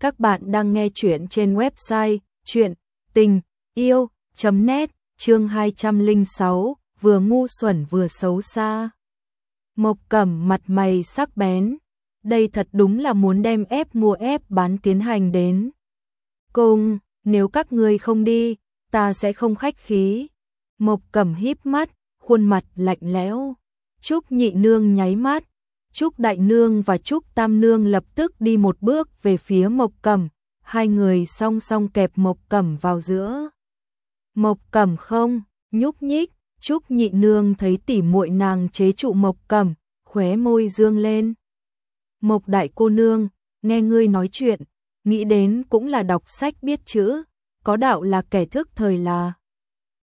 Các bạn đang nghe chuyện trên website chuyện tình yêu.net chương 206 vừa ngu xuẩn vừa xấu xa. Mộc Cẩm mặt mày sắc bén, đây thật đúng là muốn đem ép mua ép bán tiến hành đến. Cùng, nếu các ngươi không đi, ta sẽ không khách khí. Mộc Cẩm híp mắt, khuôn mặt lạnh lẽo. Trúc Nhị Nương nháy mắt, Trúc Đại Nương và Trúc Tam Nương lập tức đi một bước về phía Mộc Cẩm, hai người song song kẹp Mộc Cẩm vào giữa. Mộc Cẩm không, nhúc nhích, Trúc Nhị Nương thấy tỉ muội nàng chế trụ Mộc Cẩm, khóe môi dương lên. Mộc Đại cô nương, nghe ngươi nói chuyện, nghĩ đến cũng là đọc sách biết chữ, có đạo là kẻ thức thời là.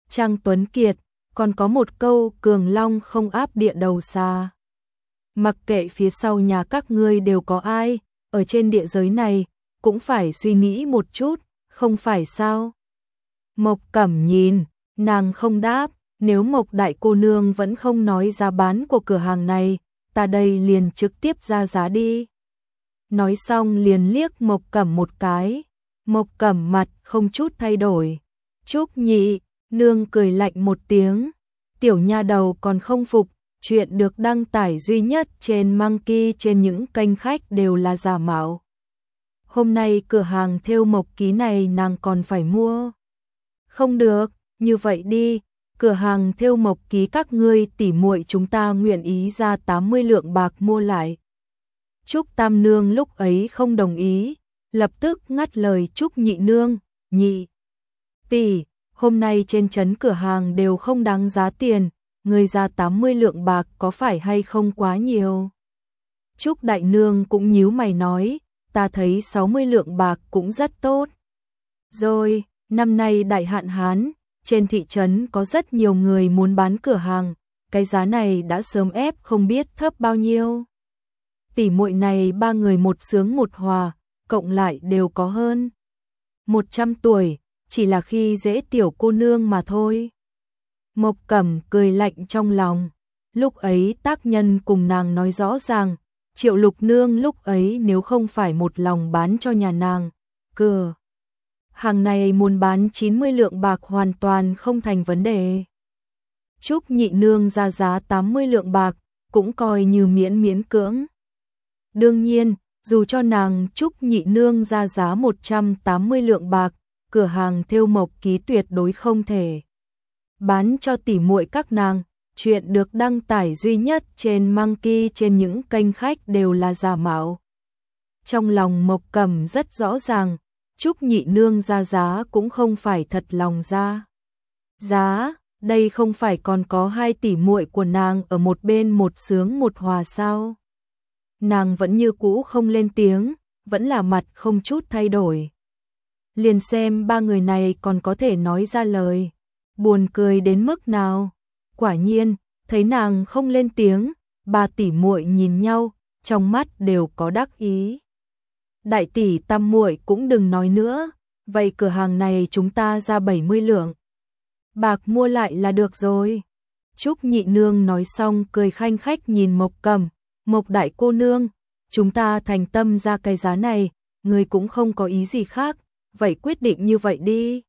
Trang Tuấn Kiệt, còn có một câu cường long không áp địa đầu xa. Mặc kệ phía sau nhà các ngươi đều có ai, ở trên địa giới này, cũng phải suy nghĩ một chút, không phải sao? Mộc Cẩm nhìn, nàng không đáp, nếu Mộc Đại cô nương vẫn không nói giá bán của cửa hàng này, ta đây liền trực tiếp ra giá đi. Nói xong liền liếc Mộc Cẩm một cái, Mộc Cẩm mặt không chút thay đổi. Trúc nhị, nương cười lạnh một tiếng, tiểu nha đầu còn không phục, chuyện được đăng tải duy nhất trên Monkey trên những kênh khách đều là giả mạo. Hôm nay cửa hàng theo mộc ký này nàng còn phải mua. Không được, như vậy đi, cửa hàng theo mộc ký các ngươi tỉ muội chúng ta nguyện ý ra 80 lượng bạc mua lại. Trúc Tam Nương lúc ấy không đồng ý, lập tức ngắt lời Trúc Nhị Nương, nhị. Tỷ, hôm nay trên chấn cửa hàng đều không đáng giá tiền, người ra 80 lượng bạc có phải hay không quá nhiều. Trúc Đại Nương cũng nhíu mày nói, ta thấy 60 lượng bạc cũng rất tốt. Rồi, năm nay đại hạn hán, trên thị trấn có rất nhiều người muốn bán cửa hàng, cái giá này đã sớm ép không biết thấp bao nhiêu. Tỷ muội này ba người một sướng một hòa, cộng lại đều có hơn 100 tuổi, chỉ là khi dễ tiểu cô nương mà thôi. Mộc Cẩm cười lạnh trong lòng, lúc ấy tác nhân cùng nàng nói rõ ràng, Triệu Lục Nương lúc ấy nếu không phải một lòng bán cho nhà nàng, cửa hàng này muốn bán 90 lượng bạc hoàn toàn không thành vấn đề. Trúc Nhị Nương ra giá 80 lượng bạc, cũng coi như miễn miễn cưỡng. Đương nhiên, dù cho nàng Trúc Nhị Nương ra giá 180 lượng bạc, cửa hàng theo mộc ký tuyệt đối không thể bán cho tỉ muội các nàng. Chuyện được đăng tải duy nhất trên Monkey trên những kênh khách đều là giả mạo. Trong lòng Mộc Cẩm rất rõ ràng, Trúc Nhị Nương ra giá cũng không phải thật lòng ra. Giá, đây không phải còn có hai tỷ muội của nàng ở một bên một sướng một hòa sao? Nàng vẫn như cũ không lên tiếng, vẫn là mặt không chút thay đổi. Liền xem ba người này còn có thể nói ra lời buồn cười đến mức nào. Quả nhiên, thấy nàng không lên tiếng, ba tỷ muội nhìn nhau, trong mắt đều có đắc ý. Đại tỷ tam muội cũng đừng nói nữa, vậy cửa hàng này chúng ta ra 70 lượng. Bạc mua lại là được rồi. Trúc nhị nương nói xong cười khanh khách nhìn Mộc Cầm, Mộc đại cô nương, chúng ta thành tâm ra cái giá này, người cũng không có ý gì khác, vậy quyết định như vậy đi.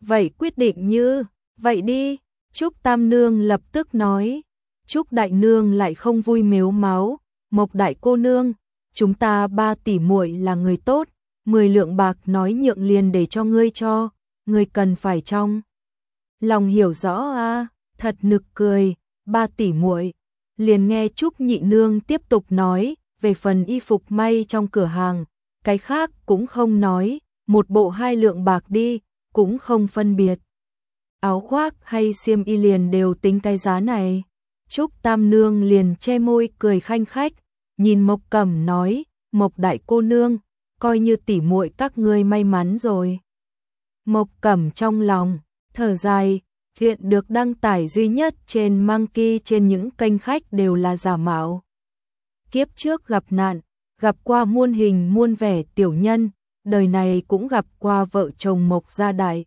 Vậy quyết định như, vậy đi, Trúc Tam Nương lập tức nói. Trúc Đại Nương lại không vui mếu máu, Mộc Đại cô nương, chúng ta ba tỷ muội là người tốt, mười lượng bạc nói nhượng liền để cho ngươi cho, ngươi cần phải trong. Lòng hiểu rõ a, thật nực cười, ba tỷ muội. Liền nghe Trúc Nhị Nương tiếp tục nói về phần y phục may trong cửa hàng, cái khác cũng không nói, một bộ hai lượng bạc đi, cũng không phân biệt. Áo khoác hay xiêm y liền đều tính cái giá này. Trúc Tam Nương liền che môi cười khanh khách, nhìn Mộc Cẩm nói, Mộc Đại cô nương, coi như tỉ muội các ngươi may mắn rồi. Mộc Cẩm trong lòng, thở dài, thiện được đăng tải duy nhất trên Monkey trên những kênh khách đều là giả mạo. Kiếp trước gặp nạn, gặp qua muôn hình muôn vẻ tiểu nhân, đời này cũng gặp qua vợ chồng Mộc Gia Đại.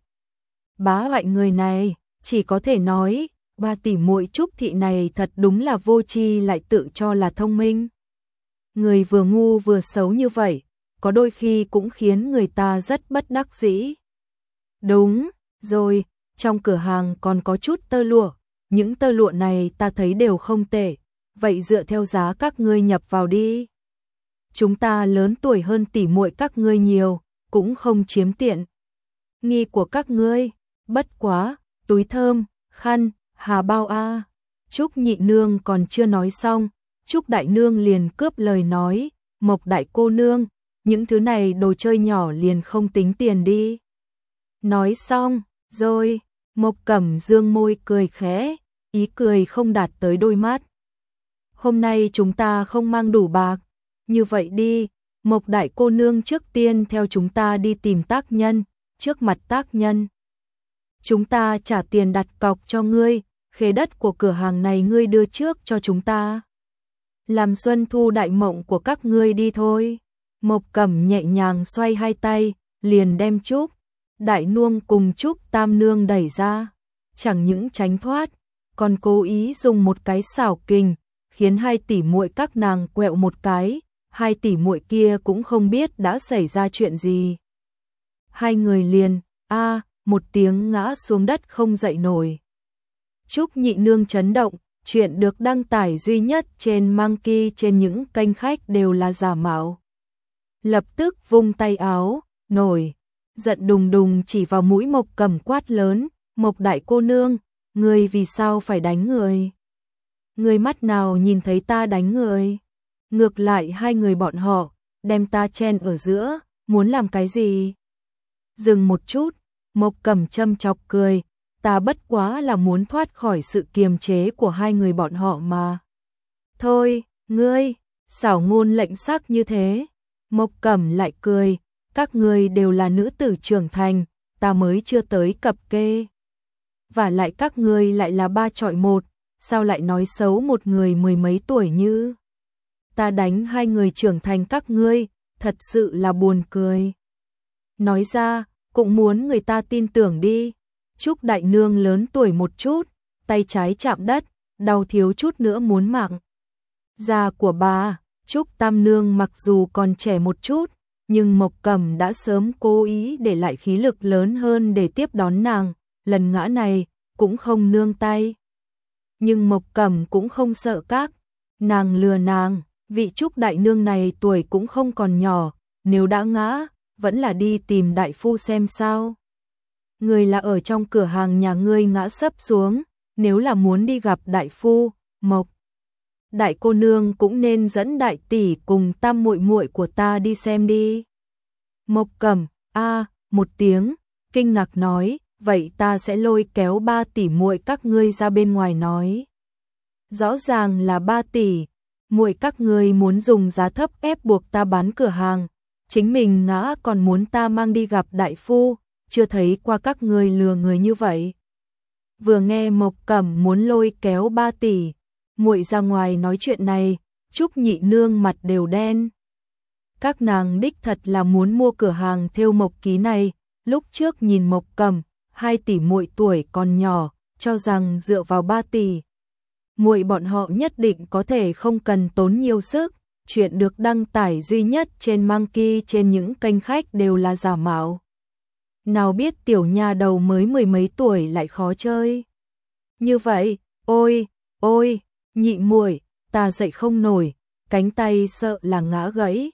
Bá loại người này, chỉ có thể nói, ba tỷ muội trúc thị này thật đúng là vô tri lại tự cho là thông minh. Người vừa ngu vừa xấu như vậy, có đôi khi cũng khiến người ta rất bất đắc dĩ. Đúng, rồi, trong cửa hàng còn có chút tơ lụa, những tơ lụa này ta thấy đều không tệ, vậy dựa theo giá các ngươi nhập vào đi. Chúng ta lớn tuổi hơn tỷ muội các ngươi nhiều, cũng không chiếm tiện. Nghi của các ngươi, bất quá, túi thơm, khăn, hà bao a. Trúc nhị nương còn chưa nói xong, Trúc đại nương liền cướp lời nói, Mộc đại cô nương, những thứ này đồ chơi nhỏ liền không tính tiền đi. Nói xong, rồi, Mộc Cẩm dương môi cười khẽ, ý cười không đạt tới đôi mắt. Hôm nay chúng ta không mang đủ bạc, như vậy đi, Mộc đại cô nương trước tiên theo chúng ta đi tìm tác nhân, trước mặt tác nhân. Chúng ta trả tiền đặt cọc cho ngươi, khế đất của cửa hàng này ngươi đưa trước cho chúng ta. Làm xuân thu đại mộng của các ngươi đi thôi. Mộc Cẩm nhẹ nhàng xoay hai tay, liền đem Trúc, Đại Nuông cùng Trúc Tam Nương đẩy ra. Chẳng những tránh thoát, còn cố ý dùng một cái xảo kình, khiến hai tỷ muội các nàng quẹo một cái, hai tỷ muội kia cũng không biết đã xảy ra chuyện gì. Hai người liền, a một tiếng ngã xuống đất không dậy nổi. Trúc nhị nương chấn động, chuyện được đăng tải duy nhất trên Monkey trên những kênh khách đều là giả mạo. Lập tức vung tay áo, nổi, giận đùng đùng chỉ vào mũi Mộc cầm quát lớn, Mộc đại cô nương, người vì sao phải đánh người? Người mắt nào nhìn thấy ta đánh người? Ngược lại hai người bọn họ, đem ta chen ở giữa, muốn làm cái gì? Dừng một chút, Mộc cầm châm chọc cười, ta bất quá là muốn thoát khỏi sự kiềm chế của hai người bọn họ mà. Thôi, ngươi, xảo ngôn lệnh sắc như thế. Mộc Cẩm lại cười, các ngươi đều là nữ tử trưởng thành, ta mới chưa tới cập kê. Và lại các ngươi lại là ba trọi một, sao lại nói xấu một người mười mấy tuổi như. Ta đánh hai người trưởng thành các ngươi, thật sự là buồn cười. Nói ra, cũng muốn người ta tin tưởng đi. Trúc Đại Nương lớn tuổi một chút, tay trái chạm đất, đau thiếu chút nữa muốn mạng. Già của bà, Trúc Tam Nương mặc dù còn trẻ một chút, nhưng Mộc Cẩm đã sớm cố ý để lại khí lực lớn hơn để tiếp đón nàng, lần ngã này cũng không nương tay. Nhưng Mộc Cẩm cũng không sợ các, nàng lừa nàng, vị Trúc Đại Nương này tuổi cũng không còn nhỏ, nếu đã ngã, vẫn là đi tìm đại phu xem sao người là ở trong cửa hàng nhà ngươi ngã sấp xuống, nếu là muốn đi gặp đại phu, Mộc đại cô nương cũng nên dẫn đại tỷ cùng tam muội muội của ta đi xem đi. Mộc Cẩm, a, một tiếng, kinh ngạc nói, vậy ta sẽ lôi kéo ba tỷ muội các ngươi ra bên ngoài nói. Rõ ràng là ba tỷ, muội các ngươi muốn dùng giá thấp ép buộc ta bán cửa hàng, chính mình ngã còn muốn ta mang đi gặp đại phu, chưa thấy qua các ngươi lừa người như vậy. Vừa nghe Mộc Cẩm muốn lôi kéo ba tỷ, muội ra ngoài nói chuyện này, Trúc Nhị Nương mặt đều đen. Các nàng đích thật là muốn mua cửa hàng theo Mộc Ký này, lúc trước nhìn Mộc Cẩm, hai tỷ muội tuổi còn nhỏ, cho rằng dựa vào ba tỷ, muội bọn họ nhất định có thể không cần tốn nhiều sức, chuyện được đăng tải duy nhất trên Monkey trên những kênh khách đều là giả mạo nào biết tiểu nha đầu mới mười mấy tuổi lại khó chơi. Như vậy, ôi, ôi, nhị muội, ta dậy không nổi, cánh tay sợ là ngã gãy.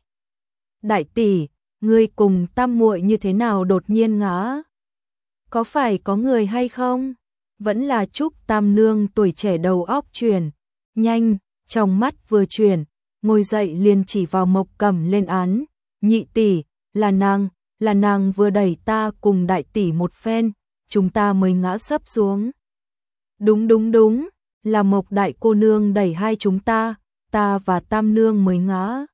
Đại tỷ, ngươi cùng tam muội như thế nào đột nhiên ngã? Có phải có người hay không? Vẫn là Trúc Tam Nương tuổi trẻ đầu óc chuyển, nhanh, trong mắt vừa chuyển, ngồi dậy liền chỉ vào Mộc Cẩm lên án, nhị tỷ, là nàng, là nàng vừa đẩy ta cùng đại tỷ một phen, chúng ta mới ngã sấp xuống. Đúng đúng đúng, là Mộc đại cô nương đẩy hai chúng ta, ta và Tam nương mới ngã.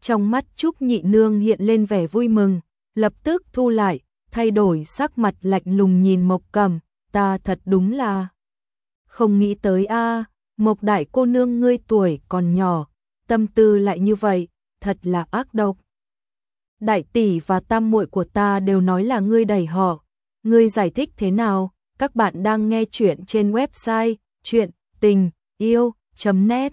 Trong mắt Trúc Nhị nương hiện lên vẻ vui mừng, lập tức thu lại, thay đổi sắc mặt lạnh lùng nhìn Mộc cẩm ta thật đúng là không nghĩ tới a, Mộc đại cô nương ngươi tuổi còn nhỏ, tâm tư lại như vậy, thật là ác độc đại tỷ và tam muội của ta đều nói là ngươi đẩy họ. Ngươi giải thích thế nào? Các bạn đang nghe chuyện trên website chuyện tình yêu.net